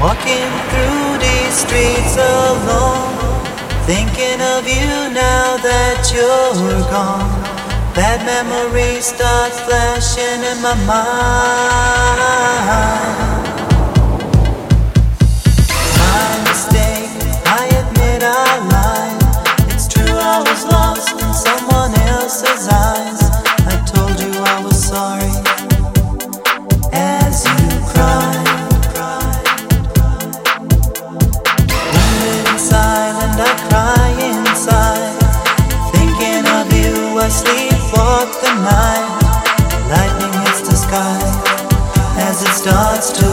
walking through these streets alone. Thinking of you now that you're gone. Bad memories start flashing in my mind. Starts to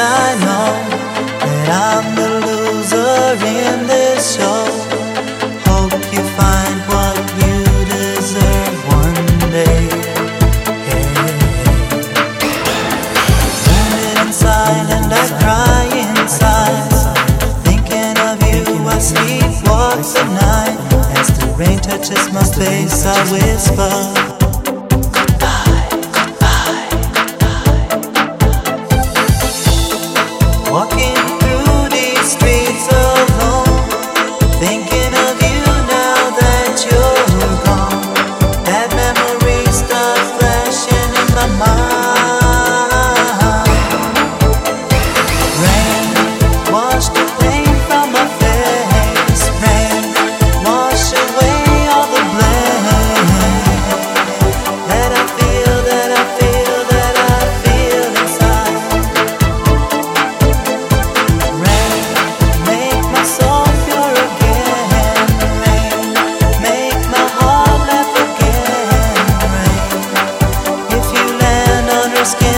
I know that I'm the loser in this show. Hope you find what you deserve one day. Wounded and silent, I cry inside. Thinking of you, I sleepwalk the night. As the rain touches my face, I whisper. que